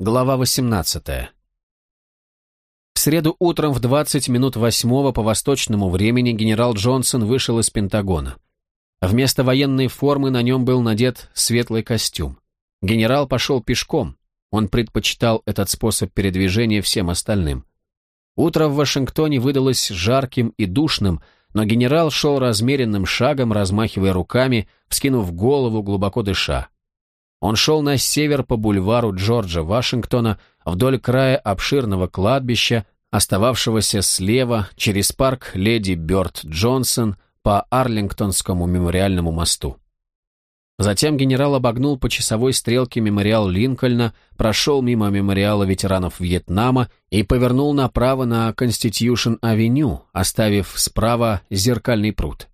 Глава 18. В среду утром в 20 минут восьмого по восточному времени генерал Джонсон вышел из Пентагона. Вместо военной формы на нем был надет светлый костюм. Генерал пошел пешком. Он предпочитал этот способ передвижения всем остальным. Утро в Вашингтоне выдалось жарким и душным, но генерал шел размеренным шагом, размахивая руками, вскинув голову, глубоко дыша. Он шел на север по бульвару Джорджа Вашингтона вдоль края обширного кладбища, остававшегося слева через парк Леди Бёрд Джонсон по Арлингтонскому мемориальному мосту. Затем генерал обогнул по часовой стрелке мемориал Линкольна, прошел мимо мемориала ветеранов Вьетнама и повернул направо на Конститюшн-авеню, оставив справа зеркальный пруд.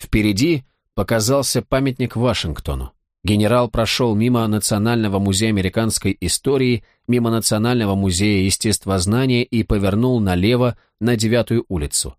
Впереди показался памятник Вашингтону. Генерал прошел мимо Национального музея американской истории, мимо Национального музея естествознания и повернул налево на девятую улицу.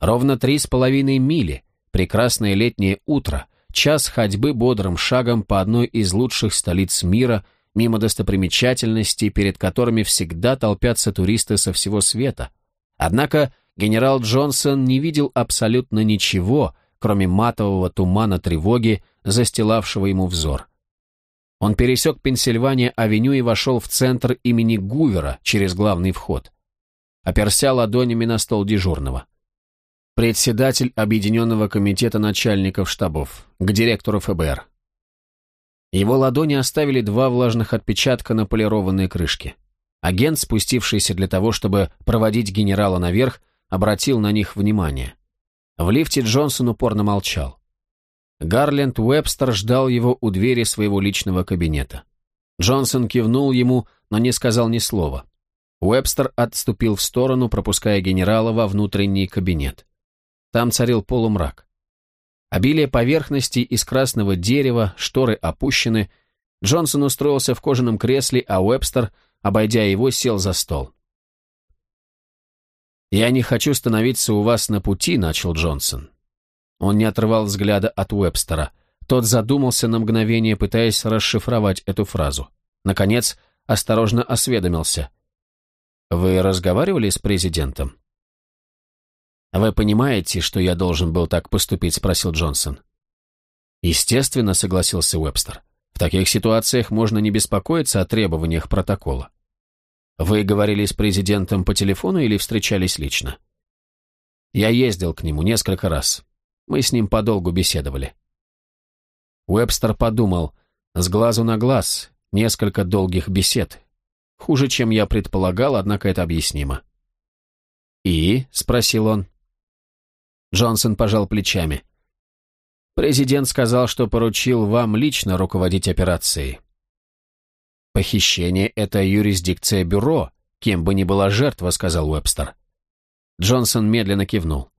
Ровно три с половиной мили, прекрасное летнее утро, час ходьбы бодрым шагом по одной из лучших столиц мира, мимо достопримечательностей, перед которыми всегда толпятся туристы со всего света. Однако генерал Джонсон не видел абсолютно ничего, кроме матового тумана тревоги, застилавшего ему взор. Он пересек Пенсильвания-авеню и вошел в центр имени Гувера через главный вход. Оперся ладонями на стол дежурного. Председатель Объединенного комитета начальников штабов, к директору ФБР. Его ладони оставили два влажных отпечатка на полированной крышке. Агент, спустившийся для того, чтобы проводить генерала наверх, обратил на них внимание. В лифте Джонсон упорно молчал. Гарленд Уэбстер ждал его у двери своего личного кабинета. Джонсон кивнул ему, но не сказал ни слова. Уэбстер отступил в сторону, пропуская генерала во внутренний кабинет. Там царил полумрак. Обилие поверхностей из красного дерева, шторы опущены. Джонсон устроился в кожаном кресле, а Уэбстер, обойдя его, сел за стол. «Я не хочу становиться у вас на пути», — начал Джонсон. Он не отрывал взгляда от Уэбстера. Тот задумался на мгновение, пытаясь расшифровать эту фразу. Наконец, осторожно осведомился. «Вы разговаривали с президентом?» «Вы понимаете, что я должен был так поступить?» — спросил Джонсон. «Естественно», — согласился Уэбстер. «В таких ситуациях можно не беспокоиться о требованиях протокола». Вы говорили с президентом по телефону или встречались лично? Я ездил к нему несколько раз. Мы с ним подолгу беседовали. Уэбстер подумал, с глазу на глаз, несколько долгих бесед. Хуже, чем я предполагал, однако это объяснимо. «И?» — спросил он. Джонсон пожал плечами. «Президент сказал, что поручил вам лично руководить операцией. «Похищение — это юрисдикция бюро, кем бы ни была жертва», — сказал Уэбстер. Джонсон медленно кивнул.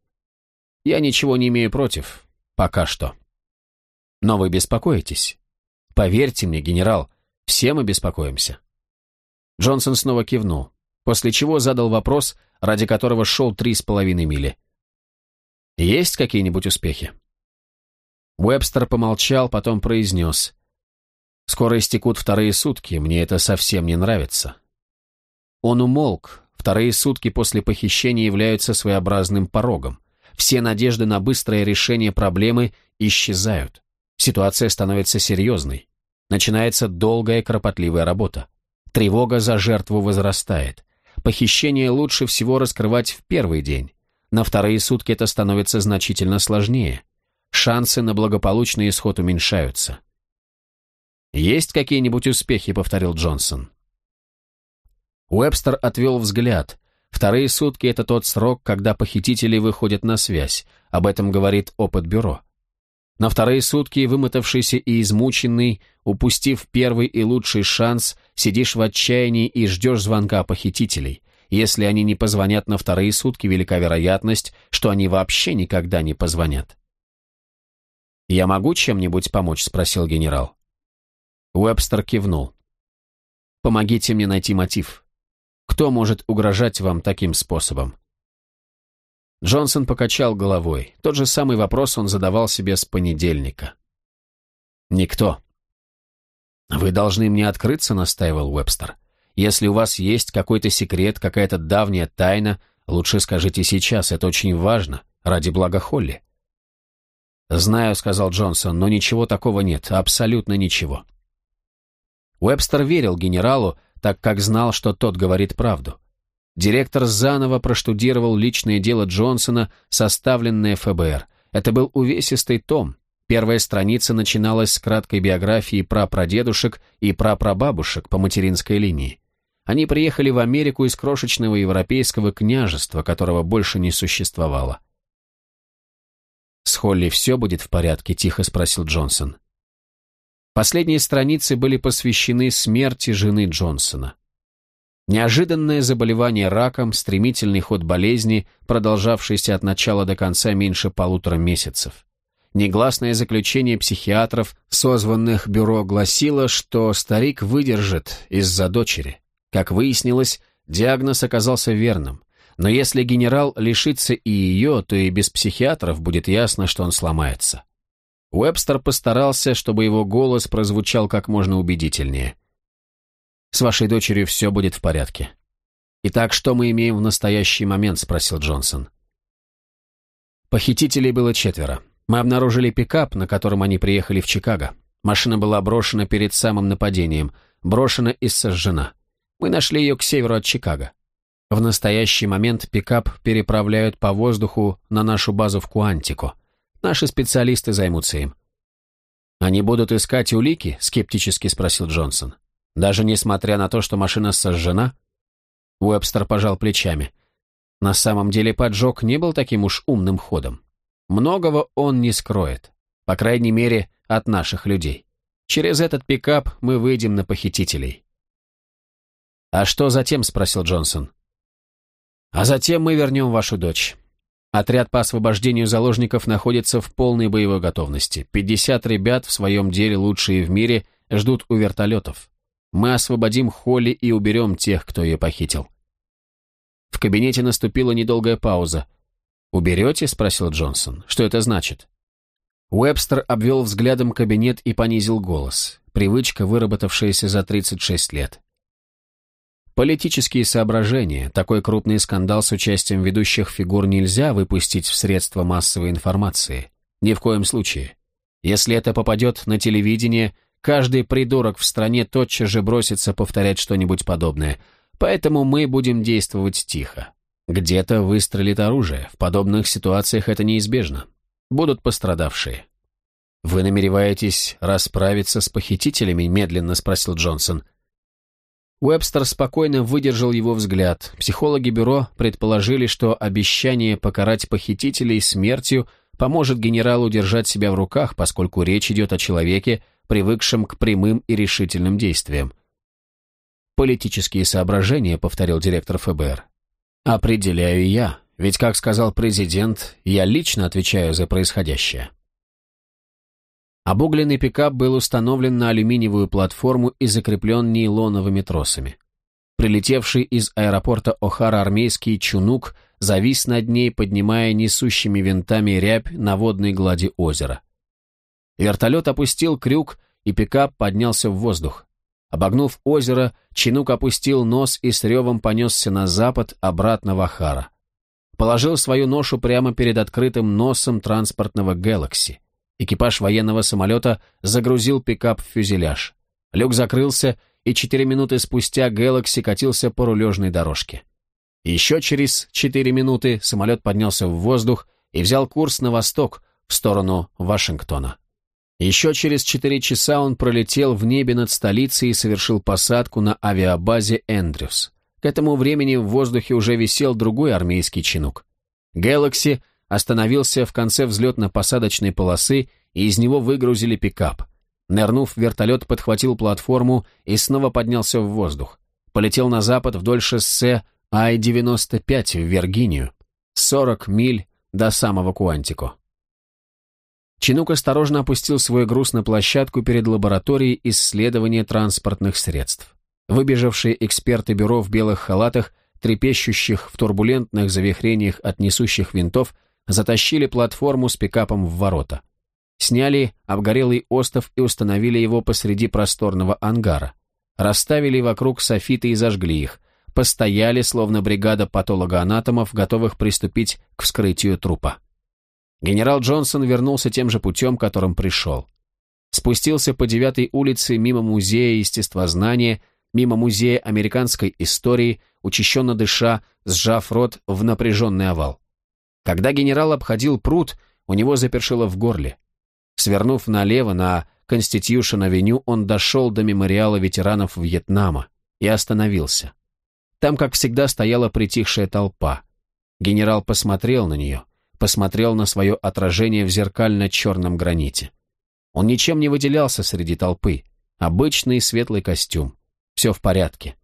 «Я ничего не имею против. Пока что. Но вы беспокоитесь. Поверьте мне, генерал, все мы беспокоимся». Джонсон снова кивнул, после чего задал вопрос, ради которого шел три с половиной мили. «Есть какие-нибудь успехи?» Уэбстер помолчал, потом произнес. Скоро истекут вторые сутки, мне это совсем не нравится. Он умолк. Вторые сутки после похищения являются своеобразным порогом. Все надежды на быстрое решение проблемы исчезают. Ситуация становится серьезной. Начинается долгая кропотливая работа. Тревога за жертву возрастает. Похищение лучше всего раскрывать в первый день. На вторые сутки это становится значительно сложнее. Шансы на благополучный исход уменьшаются. «Есть какие-нибудь успехи?» — повторил Джонсон. Уэбстер отвел взгляд. Вторые сутки — это тот срок, когда похитители выходят на связь. Об этом говорит опыт бюро. На вторые сутки, вымотавшийся и измученный, упустив первый и лучший шанс, сидишь в отчаянии и ждешь звонка похитителей. Если они не позвонят на вторые сутки, велика вероятность, что они вообще никогда не позвонят. «Я могу чем-нибудь помочь?» — спросил генерал. Уэбстер кивнул. «Помогите мне найти мотив. Кто может угрожать вам таким способом?» Джонсон покачал головой. Тот же самый вопрос он задавал себе с понедельника. «Никто». «Вы должны мне открыться», — настаивал Уэбстер. Если у вас есть какой-то секрет, какая-то давняя тайна, лучше скажите сейчас, это очень важно, ради блага Холли». «Знаю», — сказал Джонсон, — «но ничего такого нет, абсолютно ничего». Уэбстер верил генералу, так как знал, что тот говорит правду. Директор заново проштудировал личное дело Джонсона, составленное ФБР. Это был увесистый том. Первая страница начиналась с краткой биографии прапрадедушек и прапрабабушек по материнской линии. Они приехали в Америку из крошечного европейского княжества, которого больше не существовало. «С Холли все будет в порядке?» – тихо спросил Джонсон. Последние страницы были посвящены смерти жены Джонсона. Неожиданное заболевание раком, стремительный ход болезни, продолжавшийся от начала до конца меньше полутора месяцев. Негласное заключение психиатров, созванных бюро, гласило, что старик выдержит из-за дочери. Как выяснилось, диагноз оказался верным. Но если генерал лишится и ее, то и без психиатров будет ясно, что он сломается. Уэбстер постарался, чтобы его голос прозвучал как можно убедительнее. «С вашей дочерью все будет в порядке». «Итак, что мы имеем в настоящий момент?» – спросил Джонсон. Похитителей было четверо. Мы обнаружили пикап, на котором они приехали в Чикаго. Машина была брошена перед самым нападением, брошена и сожжена. Мы нашли ее к северу от Чикаго. В настоящий момент пикап переправляют по воздуху на нашу базу в Куантико. Наши специалисты займутся им. «Они будут искать улики?» – скептически спросил Джонсон. «Даже несмотря на то, что машина сожжена?» Уэбстер пожал плечами. На самом деле поджог не был таким уж умным ходом. Многого он не скроет. По крайней мере, от наших людей. Через этот пикап мы выйдем на похитителей. «А что затем?» – спросил Джонсон. «А затем мы вернем вашу дочь. Отряд по освобождению заложников находится в полной боевой готовности. 50 ребят в своем деле лучшие в мире ждут у вертолетов. Мы освободим Холли и уберем тех, кто ее похитил. В кабинете наступила недолгая пауза. «Уберете?» – спросил Джонсон. «Что это значит?» Уэбстер обвел взглядом кабинет и понизил голос. Привычка, выработавшаяся за 36 лет. Политические соображения. Такой крупный скандал с участием ведущих фигур нельзя выпустить в средства массовой информации. Ни в коем случае. Если это попадет на телевидение, каждый придурок в стране тотчас же бросится повторять что-нибудь подобное. Поэтому мы будем действовать тихо. Где-то выстрелит оружие. В подобных ситуациях это неизбежно. Будут пострадавшие. «Вы намереваетесь расправиться с похитителями?» – медленно спросил Джонсон. – Уэбстер спокойно выдержал его взгляд. Психологи бюро предположили, что обещание покарать похитителей смертью поможет генералу держать себя в руках, поскольку речь идет о человеке, привыкшем к прямым и решительным действиям. «Политические соображения», — повторил директор ФБР. «Определяю я, ведь, как сказал президент, я лично отвечаю за происходящее». Обугленный пикап был установлен на алюминиевую платформу и закреплен нейлоновыми тросами. Прилетевший из аэропорта Охара армейский чунук завис над ней, поднимая несущими винтами рябь на водной глади озера. Вертолет опустил крюк, и пикап поднялся в воздух. Обогнув озеро, Чинук опустил нос и с ревом понесся на запад, обратно в Ахара. Положил свою ношу прямо перед открытым носом транспортного «Гэлакси». Экипаж военного самолета загрузил пикап в фюзеляж. Люк закрылся, и четыре минуты спустя Galaxy катился по рулежной дорожке. Еще через четыре минуты самолет поднялся в воздух и взял курс на восток, в сторону Вашингтона. Еще через четыре часа он пролетел в небе над столицей и совершил посадку на авиабазе Эндрюс. К этому времени в воздухе уже висел другой армейский чинук. Galaxy остановился в конце взлетно-посадочной полосы, и из него выгрузили пикап. Нырнув, вертолет подхватил платформу и снова поднялся в воздух. Полетел на запад вдоль шоссе Ай-95 в Виргинию. 40 миль до самого Куантико. Чинук осторожно опустил свой груз на площадку перед лабораторией исследования транспортных средств. Выбежавшие эксперты бюро в белых халатах, трепещущих в турбулентных завихрениях от несущих винтов, затащили платформу с пикапом в ворота. Сняли обгорелый остов и установили его посреди просторного ангара. Расставили вокруг софиты и зажгли их. Постояли, словно бригада патологоанатомов, готовых приступить к вскрытию трупа. Генерал Джонсон вернулся тем же путем, которым пришел. Спустился по девятой улице мимо музея естествознания, мимо музея американской истории, учащенно дыша, сжав рот в напряженный овал. Когда генерал обходил пруд, у него запершило в горле. Свернув налево на Конститюшн-авеню, он дошел до мемориала ветеранов Вьетнама и остановился. Там, как всегда, стояла притихшая толпа. Генерал посмотрел на нее, посмотрел на свое отражение в зеркально-черном граните. Он ничем не выделялся среди толпы. Обычный светлый костюм. Все в порядке.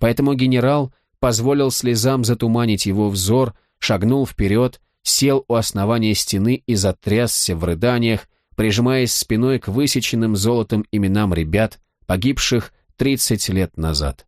Поэтому генерал позволил слезам затуманить его взор, шагнул вперед, сел у основания стены и затрясся в рыданиях, прижимаясь спиной к высеченным золотом именам ребят, погибших 30 лет назад.